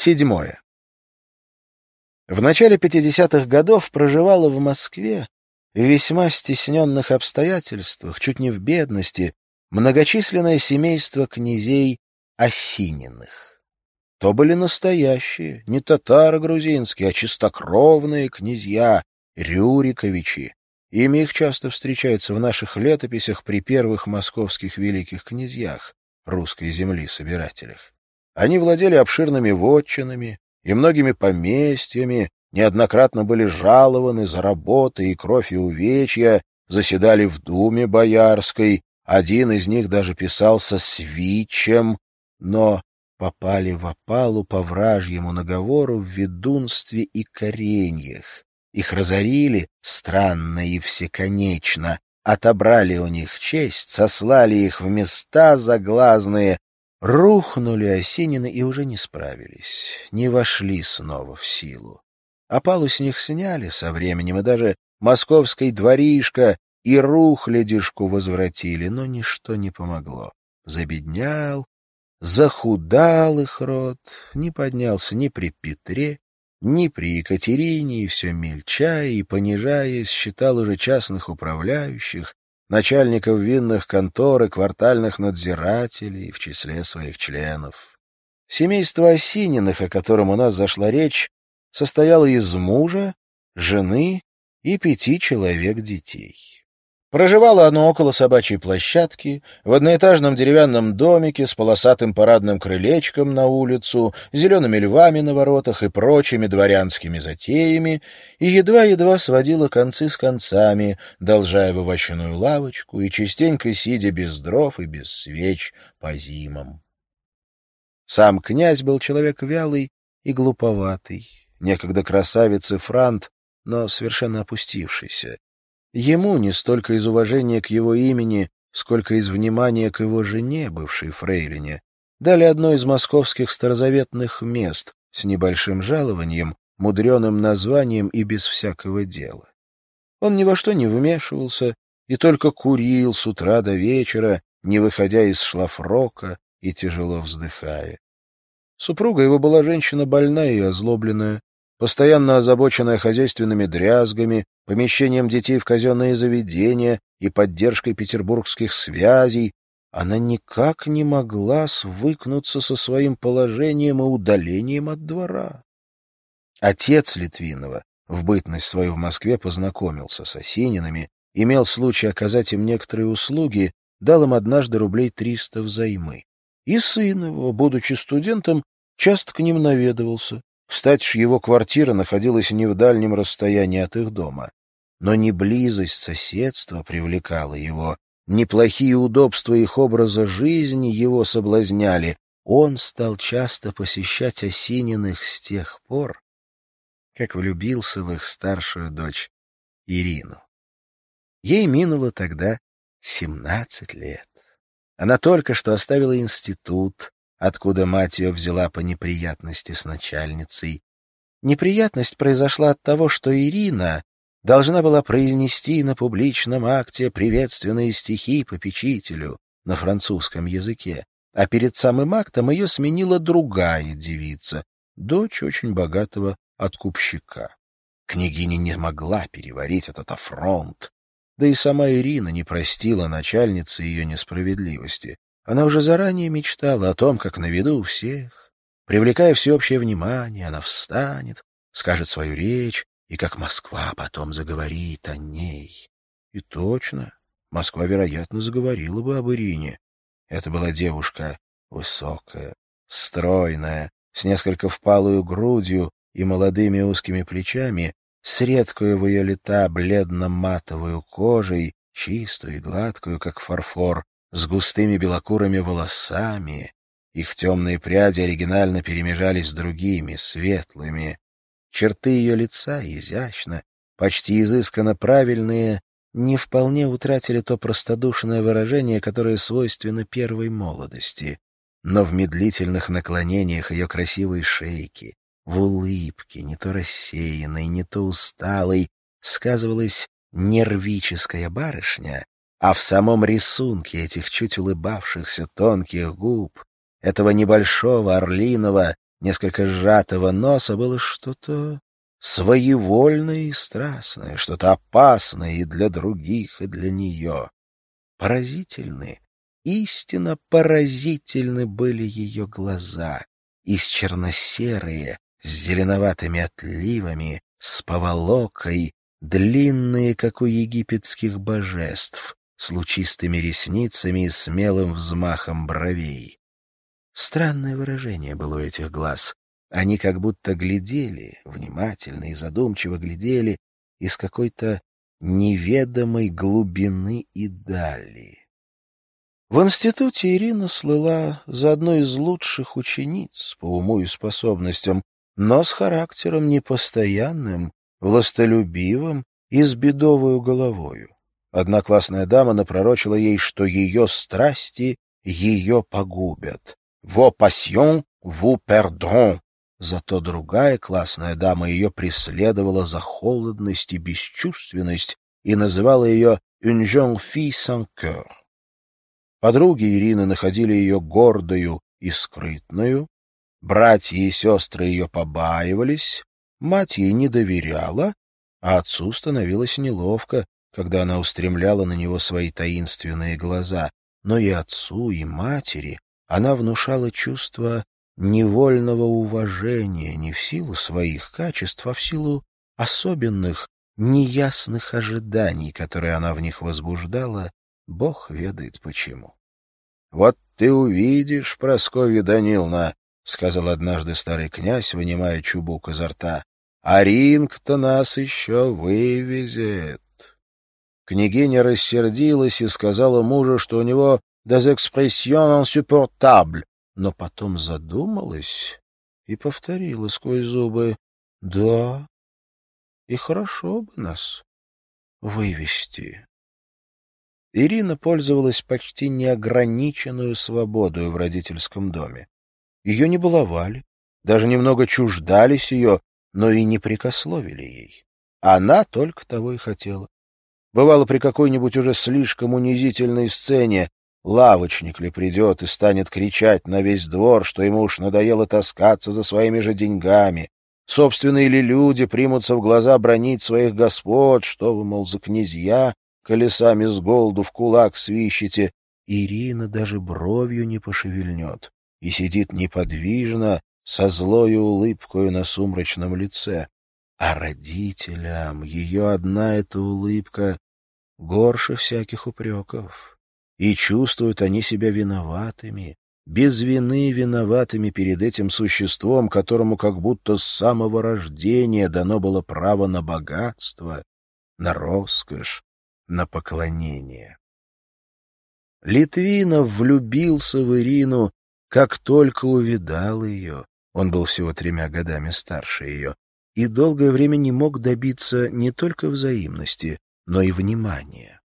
Седьмое. В начале 50-х годов проживала в Москве в весьма стесненных обстоятельствах, чуть не в бедности, многочисленное семейство князей Осининых. То были настоящие, не татары грузинские, а чистокровные князья, Рюриковичи. Имя их часто встречается в наших летописях при первых московских великих князьях, русской земли собирателях. Они владели обширными вотчинами и многими поместьями, неоднократно были жалованы за работы и кровь и увечья, заседали в думе боярской, один из них даже писался свичем, но попали в опалу по вражьему наговору в ведунстве и кореньях. Их разорили странно и всеконечно, отобрали у них честь, сослали их в места заглазные, Рухнули осенины и уже не справились, не вошли снова в силу. Опалу с них сняли со временем, и даже московской дворишка и рухлядишку возвратили, но ничто не помогло. Забеднял, захудал их род, не поднялся ни при Петре, ни при Екатерине, и все мельчая и понижаясь, считал уже частных управляющих, начальников винных контор и квартальных надзирателей в числе своих членов. Семейство Осининых, о котором у нас зашла речь, состояло из мужа, жены и пяти человек детей. Проживало оно около собачьей площадки, в одноэтажном деревянном домике с полосатым парадным крылечком на улицу, зелеными львами на воротах и прочими дворянскими затеями, и едва-едва сводило концы с концами, должая в овощную лавочку и частенько сидя без дров и без свеч по зимам. Сам князь был человек вялый и глуповатый, некогда красавец и франт, но совершенно опустившийся. Ему не столько из уважения к его имени, сколько из внимания к его жене, бывшей фрейлине, дали одно из московских старозаветных мест с небольшим жалованием, мудреным названием и без всякого дела. Он ни во что не вмешивался и только курил с утра до вечера, не выходя из шлафрока и тяжело вздыхая. Супруга его была женщина больная и озлобленная, постоянно озабоченная хозяйственными дрязгами, помещением детей в казенные заведения и поддержкой петербургских связей, она никак не могла свыкнуться со своим положением и удалением от двора. Отец Литвинова в бытность свою в Москве познакомился с Осининами, имел случай оказать им некоторые услуги, дал им однажды рублей триста взаймы. И сын его, будучи студентом, часто к ним наведывался, кстати ж, его квартира находилась не в дальнем расстоянии от их дома. Но не близость соседства привлекала его, неплохие удобства их образа жизни его соблазняли. Он стал часто посещать Осининых с тех пор, как влюбился в их старшую дочь Ирину. Ей минуло тогда семнадцать лет. Она только что оставила институт, откуда мать ее взяла по неприятности с начальницей. Неприятность произошла от того, что Ирина должна была произнести на публичном акте приветственные стихи попечителю на французском языке, а перед самым актом ее сменила другая девица, дочь очень богатого откупщика. Княгиня не могла переварить этот афронт, да и сама Ирина не простила начальнице ее несправедливости. Она уже заранее мечтала о том, как на виду у всех, привлекая всеобщее внимание, она встанет, скажет свою речь, и как Москва потом заговорит о ней. И точно, Москва, вероятно, заговорила бы об Ирине. Это была девушка высокая, стройная, с несколько впалую грудью и молодыми узкими плечами, с редкую в ее лета бледно-матовую кожей, чистую и гладкую, как фарфор, с густыми белокурыми волосами. Их темные пряди оригинально перемежались с другими, светлыми. Черты ее лица изящно, почти изысканно правильные, не вполне утратили то простодушное выражение, которое свойственно первой молодости. Но в медлительных наклонениях ее красивой шейки, в улыбке, не то рассеянной, не то усталой, сказывалась нервическая барышня, а в самом рисунке этих чуть улыбавшихся тонких губ, этого небольшого орлиного, несколько сжатого носа было что-то своевольное и страстное, что-то опасное и для других, и для нее. Поразительны, истинно поразительны были ее глаза, из черно-серые, с зеленоватыми отливами, с поволокой, длинные, как у египетских божеств, с лучистыми ресницами и смелым взмахом бровей. Странное выражение было у этих глаз. Они как будто глядели, внимательно и задумчиво глядели, из какой-то неведомой глубины и дали. В институте Ирина слыла за одной из лучших учениц по уму и способностям, но с характером непостоянным, властолюбивым и с бедовою головою. Одна классная дама напророчила ей, что ее страсти ее погубят. «Во пасьон, ву пердрон». Зато другая классная дама ее преследовала за холодность и бесчувственность и называла ее «une jeune fille sans cœur». Подруги Ирины находили ее гордою и скрытную, братья и сестры ее побаивались, мать ей не доверяла, а отцу становилось неловко, когда она устремляла на него свои таинственные глаза, но и отцу, и матери она внушала чувство невольного уважения не в силу своих качеств, а в силу особенных, неясных ожиданий, которые она в них возбуждала, Бог ведает почему. — Вот ты увидишь, Прасковья Даниловна, — сказал однажды старый князь, вынимая чубук изо рта, — а ринг-то нас еще вывезет. Княгиня рассердилась и сказала мужу, что у него des expressions insupportables, но потом задумалась и повторила сквозь зубы «Да, и хорошо бы нас вывести». Ирина пользовалась почти неограниченную свободой в родительском доме. Ее не баловали, даже немного чуждались ее, но и не прикословили ей. Она только того и хотела. Бывало, при какой-нибудь уже слишком унизительной сцене лавочник ли придет и станет кричать на весь двор, что ему уж надоело таскаться за своими же деньгами. Собственные ли люди примутся в глаза бронить своих господ, что вы, мол, за князья, колесами с голоду в кулак свищете. Ирина даже бровью не пошевельнет и сидит неподвижно, со злою улыбкою на сумрачном лице. А родителям ее одна эта улыбка горше всяких упреков. И чувствуют они себя виноватыми, без вины виноватыми перед этим существом, которому как будто с самого рождения дано было право на богатство, на роскошь, на поклонение. Литвинов влюбился в Ирину, как только увидал ее. Он был всего тремя годами старше ее и долгое время не мог добиться не только взаимности, но и внимания.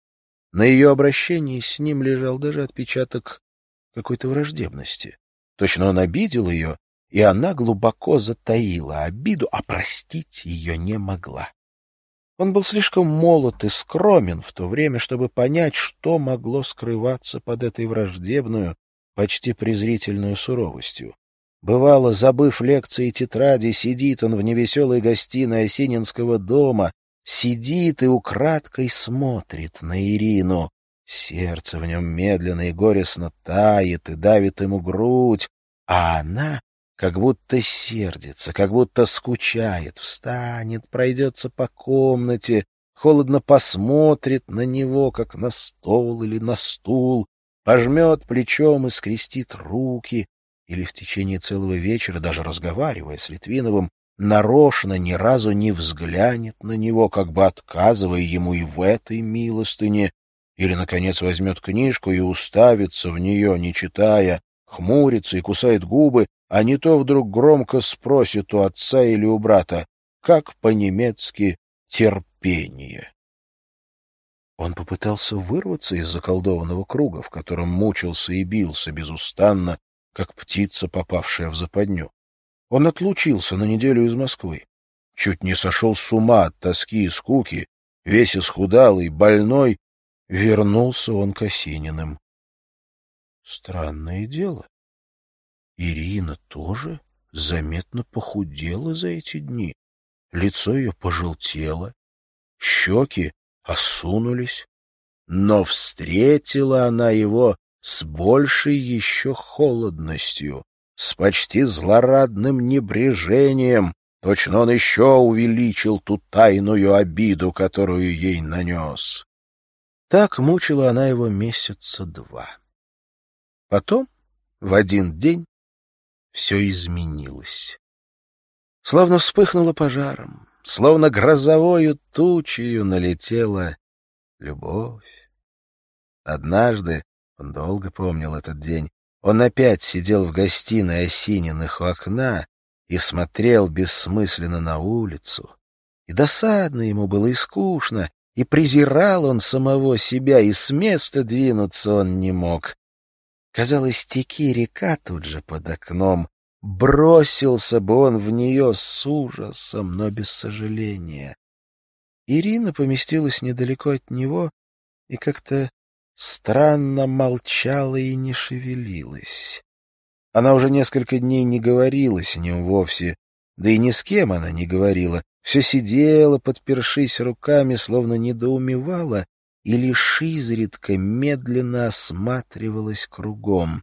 На ее обращении с ним лежал даже отпечаток какой-то враждебности. Точно он обидел ее, и она глубоко затаила обиду, а простить ее не могла. Он был слишком молод и скромен в то время, чтобы понять, что могло скрываться под этой враждебную, почти презрительную суровостью. Бывало, забыв лекции и тетради, сидит он в невеселой гостиной Осининского дома, сидит и украдкой смотрит на Ирину. Сердце в нем медленно и горестно тает и давит ему грудь, а она как будто сердится, как будто скучает, встанет, пройдется по комнате, холодно посмотрит на него, как на стол или на стул, пожмет плечом и скрестит руки, или в течение целого вечера, даже разговаривая с Литвиновым, нарочно ни разу не взглянет на него, как бы отказывая ему и в этой милостыне, или, наконец, возьмет книжку и уставится в нее, не читая, хмурится и кусает губы, а не то вдруг громко спросит у отца или у брата, как по-немецки «терпение». Он попытался вырваться из заколдованного круга, в котором мучился и бился безустанно, как птица, попавшая в западню. Он отлучился на неделю из Москвы. Чуть не сошел с ума от тоски и скуки, весь исхудалый, больной, вернулся он к Осининым. Странное дело. Ирина тоже заметно похудела за эти дни. Лицо ее пожелтело, щеки осунулись, но встретила она его с большей еще холодностью, с почти злорадным небрежением, точно он еще увеличил ту тайную обиду, которую ей нанес. Так мучила она его месяца два. Потом, в один день, все изменилось. Словно вспыхнуло пожаром, словно грозовою тучею налетела любовь. Однажды, он долго помнил этот день, он опять сидел в гостиной Осининых у окна и смотрел бессмысленно на улицу. И досадно ему было и скучно, и презирал он самого себя, и с места двинуться он не мог. Казалось, теки река тут же под окном, бросился бы он в нее с ужасом, но без сожаления. Ирина поместилась недалеко от него и как-то странно молчала и не шевелилась. Она уже несколько дней не говорила с ним вовсе, да и ни с кем она не говорила, все сидела, подпершись руками, словно недоумевала, и лишь изредка медленно осматривалась кругом.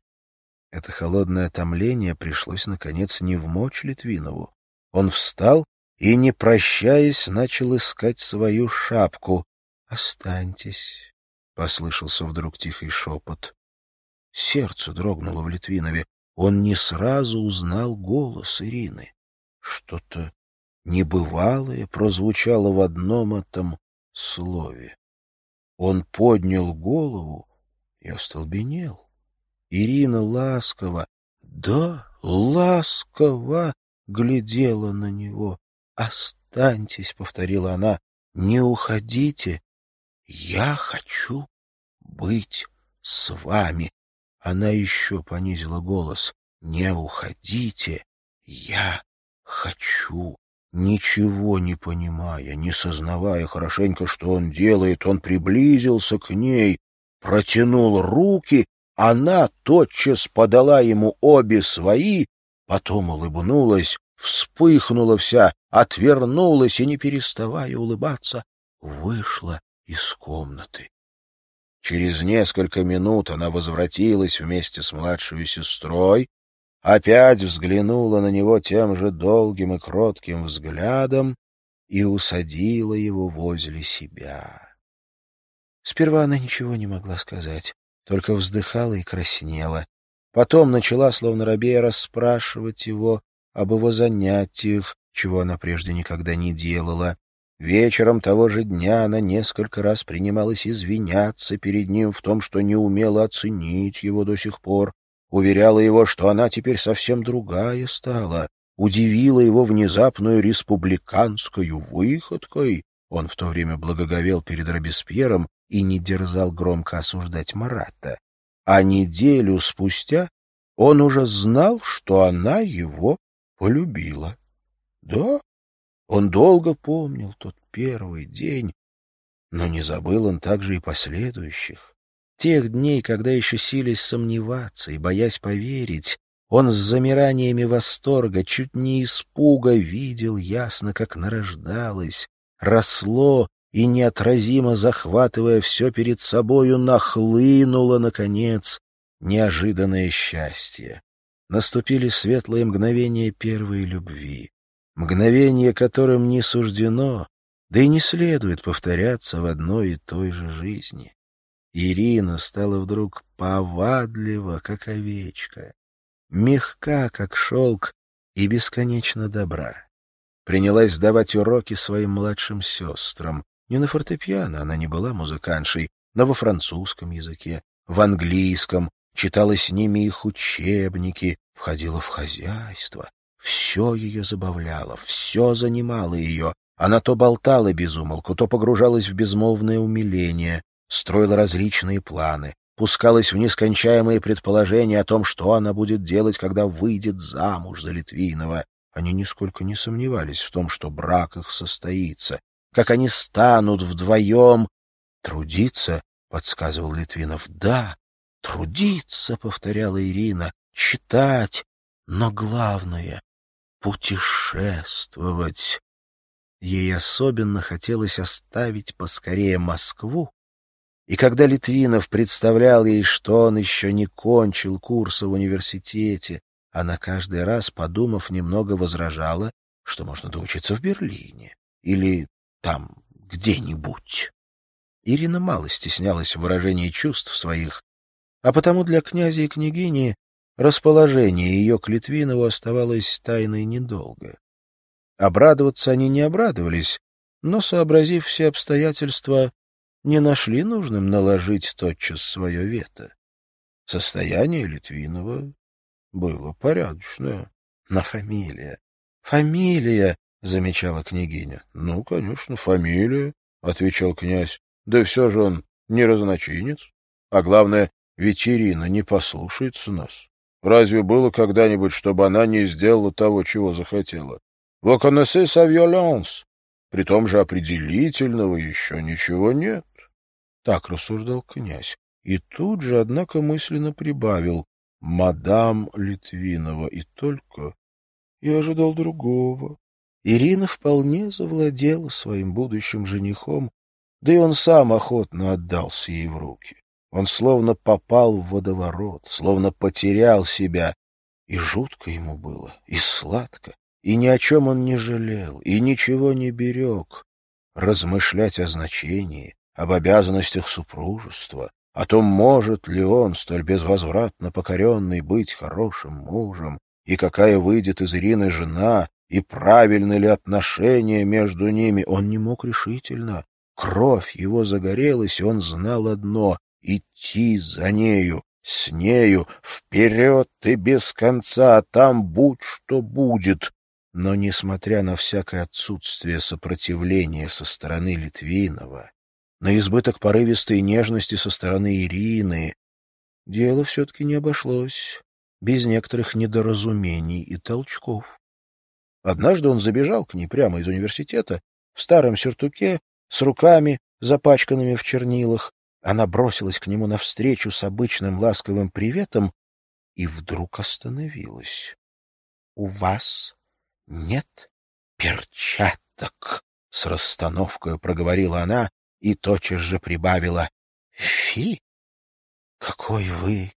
Это холодное томление пришлось, наконец, не вмочь Литвинову. Он встал и, не прощаясь, начал искать свою шапку. «Останьтесь», — послышался вдруг тихий шепот. Сердце дрогнуло в Литвинове. Он не сразу узнал голос Ирины. Что-то небывалое прозвучало в одном этом слове. Он поднял голову и остолбенел. Ирина ласково, да, ласково глядела на него. «Останьтесь», — повторила она, — «не уходите, «Я хочу быть с вами». Она еще понизила голос. «Не уходите, я хочу». Ничего не понимая, не сознавая хорошенько, что он делает, он приблизился к ней, протянул руки, она тотчас подала ему обе свои, потом улыбнулась, вспыхнула вся, отвернулась и, не переставая улыбаться, вышла из комнаты. Через несколько минут она возвратилась вместе с младшей сестрой, опять взглянула на него тем же долгим и кротким взглядом и усадила его возле себя. Сперва она ничего не могла сказать, только вздыхала и краснела. Потом начала, словно рабея, расспрашивать его об его занятиях, чего она прежде никогда не делала. Вечером того же дня она несколько раз принималась извиняться перед ним в том, что не умела оценить его до сих пор, уверяла его, что она теперь совсем другая стала, удивила его внезапную республиканскую выходкой. Он в то время благоговел перед Робеспьером и не дерзал громко осуждать Марата. А неделю спустя он уже знал, что она его полюбила. Да, он долго помнил тот первый день, но не забыл он также и последующих. Тех дней, когда еще сились сомневаться и, боясь поверить, он с замираниями восторга, чуть не испуга, видел ясно, как нарождалось, росло и, неотразимо захватывая все перед собою, нахлынуло, наконец, неожиданное счастье. Наступили светлые мгновения первой любви мгновение которым не суждено, да и не следует повторяться в одной и той же жизни. Ирина стала вдруг повадлива, как овечка, мягка, как шелк, и бесконечно добра. Принялась давать уроки своим младшим сестрам. Не на фортепиано, она не была музыканшей, но во французском языке, в английском, читала с ними их учебники, входила в хозяйство, все ее забавляло, все занимало ее. Она то болтала без умолку, то погружалась в безмолвное умиление, строила различные планы, пускалась в нескончаемые предположения о том, что она будет делать, когда выйдет замуж за Литвинова. Они нисколько не сомневались в том, что брак их состоится, как они станут вдвоем. «Трудиться?» — подсказывал Литвинов. «Да, трудиться», — повторяла Ирина, — «читать, но главное путешествовать. Ей особенно хотелось оставить поскорее Москву, и когда Литвинов представлял ей, что он еще не кончил курса в университете, она каждый раз, подумав, немного возражала, что можно доучиться в Берлине или там где-нибудь. Ирина мало стеснялась в выражении чувств своих, а потому для князя и княгини расположение ее к Литвинову оставалось тайной недолго. Обрадоваться они не обрадовались, но, сообразив все обстоятельства, не нашли нужным наложить тотчас свое вето. Состояние Литвинова было порядочное. На фамилия. Фамилия, — замечала княгиня. — Ну, конечно, фамилия, — отвечал князь. — Да все же он не разночинец. А главное, ведь Ирина не послушается нас. Разве было когда-нибудь, чтобы она не сделала того, чего захотела? Вы connaissez sa violence. При том же определительного еще ничего нет. Так рассуждал князь. И тут же, однако, мысленно прибавил «Мадам Литвинова» и только... Я ожидал другого. Ирина вполне завладела своим будущим женихом, да и он сам охотно отдался ей в руки. Он словно попал в водоворот, словно потерял себя, и жутко ему было, и сладко, и ни о чем он не жалел, и ничего не берег. Размышлять о значении, об обязанностях супружества, о том, может ли он, столь безвозвратно покоренный, быть хорошим мужем, и какая выйдет из Ирины жена, и правильны ли отношения между ними, он не мог решительно. Кровь его загорелась, и он знал одно — идти за нею, с нею, вперед и без конца, там будь что будет. Но, несмотря на всякое отсутствие сопротивления со стороны Литвинова, на избыток порывистой нежности со стороны Ирины, дело все-таки не обошлось без некоторых недоразумений и толчков. Однажды он забежал к ней прямо из университета, в старом сюртуке, с руками, запачканными в чернилах. Она бросилась к нему навстречу с обычным ласковым приветом и вдруг остановилась. — У вас нет перчаток, — с расстановкой проговорила она и тотчас же прибавила. — Фи! Какой вы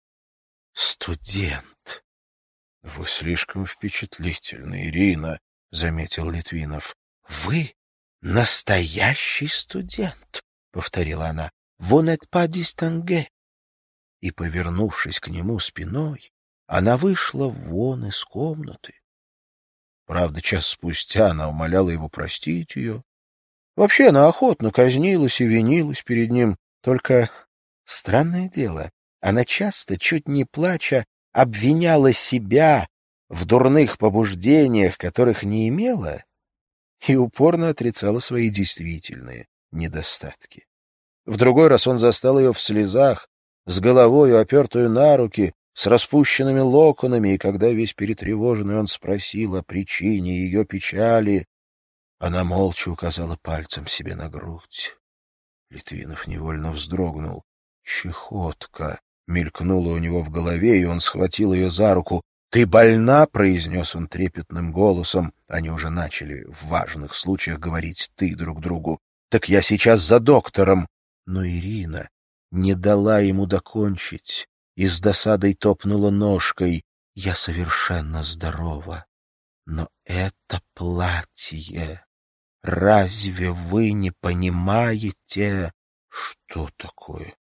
студент! — Вы слишком впечатлительны, Ирина, — заметил Литвинов. — Вы настоящий студент, — повторила она. — Vous n'êtes pas distingué. И, повернувшись к нему спиной, она вышла вон из комнаты. Правда, час спустя она умоляла его простить ее. Вообще она охотно казнилась и винилась перед ним. Только странное дело, она часто, чуть не плача, обвиняла себя в дурных побуждениях, которых не имела, и упорно отрицала свои действительные недостатки. В другой раз он застал ее в слезах, с головой опертую на руки, с распущенными локонами, и когда весь перетревоженный он спросил о причине ее печали, она молча указала пальцем себе на грудь. Литвинов невольно вздрогнул. «Чехотка!» — мелькнула у него в голове, и он схватил ее за руку. «Ты больна?» — произнес он трепетным голосом. Они уже начали в важных случаях говорить «ты» друг другу. «Так я сейчас за доктором!» Но Ирина не дала ему докончить и с досадой топнула ножкой. Я совершенно здорова. Но это платье... Разве вы не понимаете, что такое?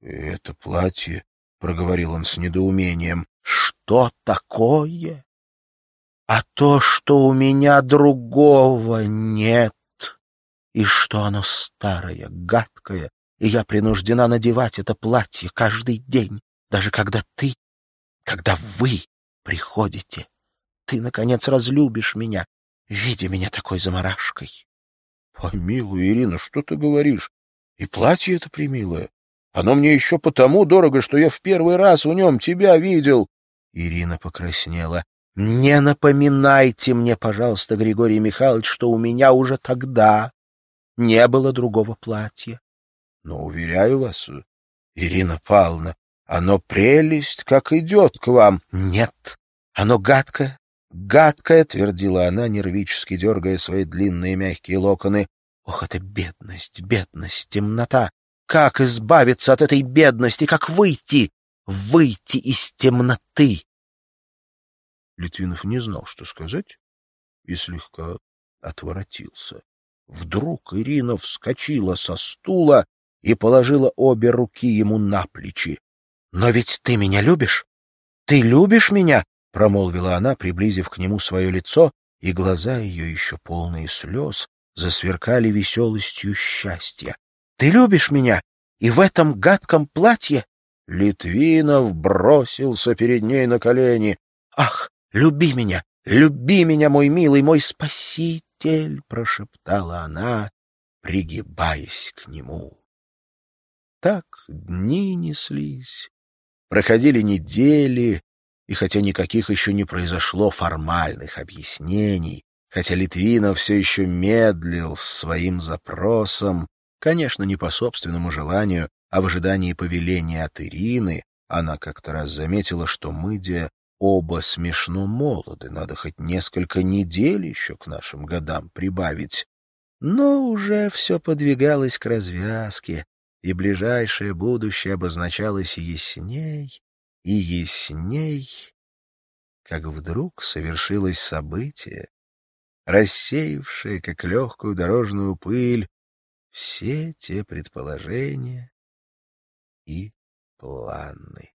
Это платье, — проговорил он с недоумением. Что такое? А то, что у меня другого нет, и что оно старое, гадкое, и я принуждена надевать это платье каждый день даже когда ты, когда вы приходите. Ты, наконец, разлюбишь меня, видя меня такой заморашкой. — Помилуй, Ирина, что ты говоришь? И платье это примилое. Оно мне еще потому дорого, что я в первый раз в нем тебя видел. Ирина покраснела. — Не напоминайте мне, пожалуйста, Григорий Михайлович, что у меня уже тогда не было другого платья. Но, уверяю вас, Ирина Павловна, оно прелесть, как идет к вам. Нет, оно гадкое, гадкая, — твердила она, нервически дергая свои длинные мягкие локоны. Ох, это бедность, бедность, темнота! Как избавиться от этой бедности? Как выйти? Выйти из темноты? Литвинов не знал, что сказать, и слегка отворотился. Вдруг Ирина вскочила со стула и положила обе руки ему на плечи. — Но ведь ты меня любишь? Ты любишь меня? — промолвила она, приблизив к нему свое лицо, и глаза ее, еще полные слез, засверкали веселостью счастья. — Ты любишь меня? И в этом гадком платье? Литвинов бросился перед ней на колени. — Ах, люби меня, люби меня, мой милый, мой спаситель! — прошептала она, пригибаясь к нему. Так дни неслись, проходили недели, и хотя никаких еще не произошло формальных объяснений, хотя Литвинов все еще медлил с своим запросом, конечно, не по собственному желанию, а в ожидании повеления от Ирины, она как-то раз заметила, что мы, оба смешно молоды, надо хоть несколько недель еще к нашим годам прибавить. Но уже все подвигалось к развязке, и ближайшее будущее обозначалось ясней и ясней, как вдруг совершилось событие, рассеявшее, как легкую дорожную пыль, все те предположения и планы.